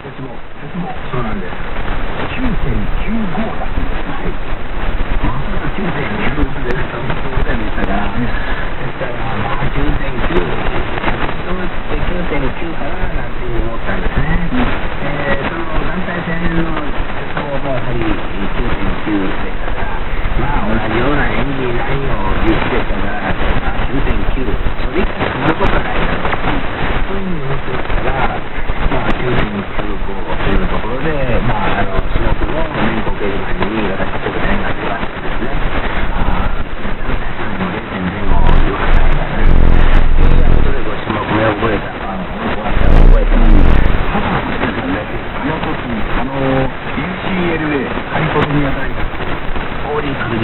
鉄棒。鉄棒そうなんです。9.95だはいまさか9.95でその当然でしたがですからまあ9.9 9.9かななんて思ったんですね、えー、その団体戦の鉄棒もやはり9.9でしたがまあ同じような演技内容でしたから9.9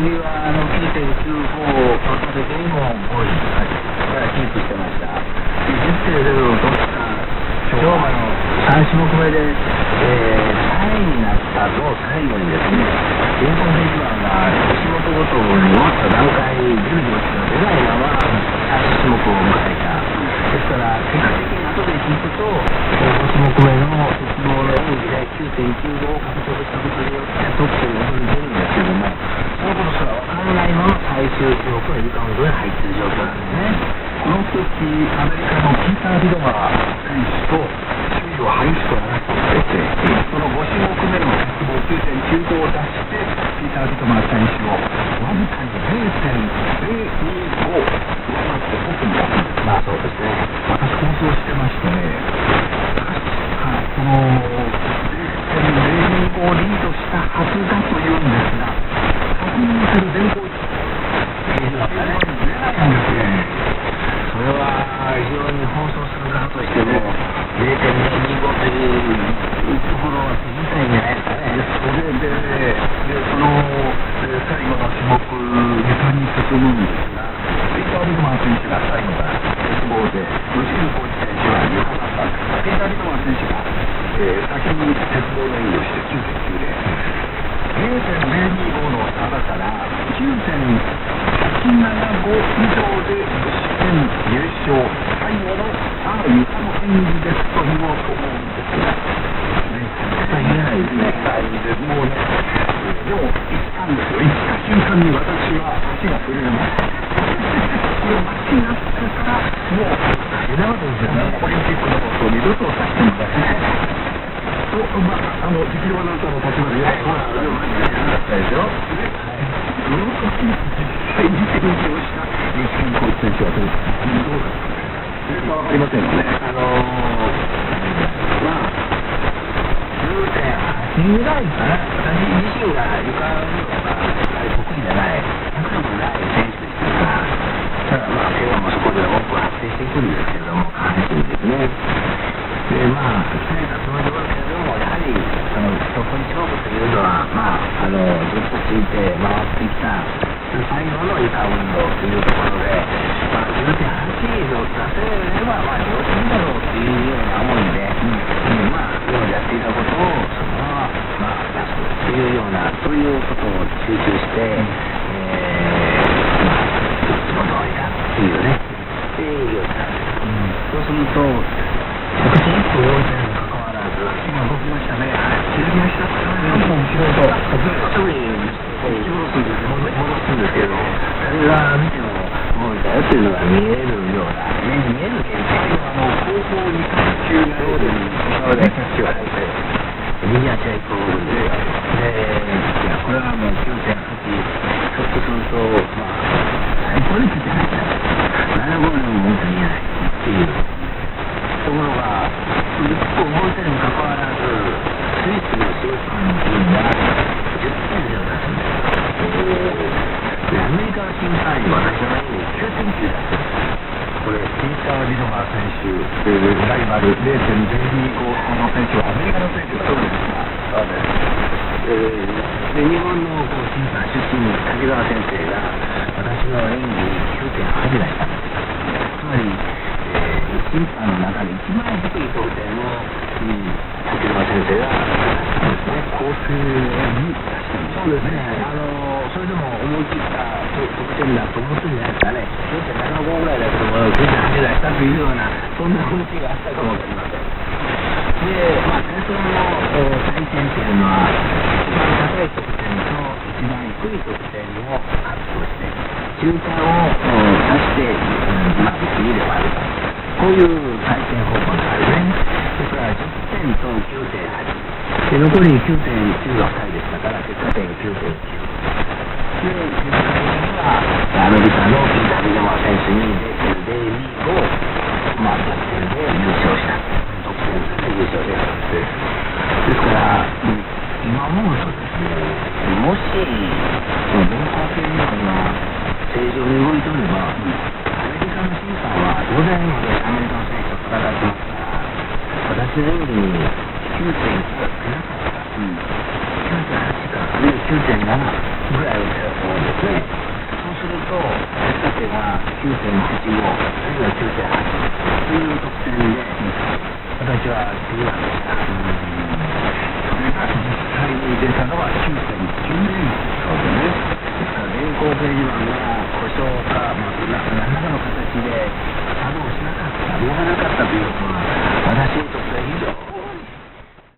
次はあの9.95を取った時にも5位からキープしてました。で10.0を取った昭和の3種目目で、えー、3位になった後最後にですね全国選手団が種目ごとに終わった段階に10時をしか出ないまま最終種目を迎えたですから結果的に後で聞くと5種目目の鉄棒の演技で9.95を獲得したことによってトップに臨んでるんですけどもそのことすら分からないまま最終種目のリカウントに入っている状況ですねこの時アメリカのピーター・ビドマー選手と首位を激しく争っていてその5種目目の鉄棒9.95を出してピーター・ビドマー選手をわずかに0.025上回ってトップに立つんですまあそうですね私放送してましてね確かその0.025をリードしたはずだというんですが確認する全校一だったね出ないんですねそれは非常に放送する側としても0.025というところは手堅いんじゃないですかね。それで、でその、えー、最後の種目、ネタに進むんですが、ピーター・リドマン選手が最後から鉄棒で、吉井浩二選手はよかったんですが、ピーター・リドマン選手が、えー、先に鉄棒の演技をして9.90。0.025の差だから9.875以上で点優勝最後のさあゆかの演技ですと言おうと思うんですがね言えないですねでもうねでも言ったんですよ言った瞬間に私は足が震えますこれ待ちになってからもう今までですねオリンピックのことを二度とさせてもらえないと、まあ、あの、実業アナウンサーの立場で、はい、まあ、でも、ったでしょ。その時に実際に演技をした日本コーチ選手はどうどうだったわかりません。よね。あのー、まあ、10.8ぐらいかな。私自身が床のがあれ得意じゃない、100もない選手でしたから、もそこで多く発生していくんですけれども、下半身ですね。で、まあ、鍛えたつもりはけども、やはり、その、そこに勝負というのは、まあ、あの、ずっとついて回ってきた、最後のリカウンドというところで、まあ、10.8の出せれば、まあ、両手いだろうっていうような思いで、うん、まあ、今までやっていたことを、そのまま、まあ、出すというような、そういうことを集中して、えー、まあ、いつも通りだっていうね、っていうような、そうすると、私一歩動いてるにもかかわらず、今動きましたね。左足だったら、3本後ろと、ずっとすぐに引き戻すんです戻すんですけど、それが見ても、動いたよっていうのが見えるような、目に見える現象あの、後方に卓球そうです。そうです。キャッチは右足は一歩動くんですよ。で、これはもう9.8、ひょっとすると、まあ、最高ですじゃないかな。7ゴールも文句言えないっていう。ところが、一歩動いてるにもかかわらず、スイスの審判員が10点で出すんですよ。で、アメリカの審判員は私のように9.9だった。これ、ピーター・リドマー選手、ライバル0.02の選手はアメリカの選手がそうですがそうです。えーで、日本のこう審判出身の、滝沢先生が、私の演技に9.8出したんです。つまり、審判の中で一番低い得点を、うん、滝沢先生が出したんですね。構成に出したんそうですね。あのそれでも思い切った得点だと思ってるんじゃないですかね。9.75ぐらいだけども、9.8出したというような、そんな雰囲気があったかもわかりません。で、まあ、戦争の対戦っていうのは、一番高い得点と一番低い得点を発表して、中間を足して、うん、まあ、2で割ると。こういう対戦方法があるね。それから10点と9.8。で、残り9.9が2人でしたから、結果点9.9。で、結果的には、アメリカのピーター・ビデマー選手に0.02を、まあ、逆転で優勝した。得点で優勝した。ですから、今思うとですね、もし、その電波系のが正常に動いておれば、全部、9.8か、9.7ぐらいと思うんですね。そうすると、私たちが9.85、あるいは9.8という得点で、私は次なんでした。それが実際に出たのは9.9年ですよね。電光掲示板が故障か、まあ、何らかの形で作動しなかった、動かなかったということ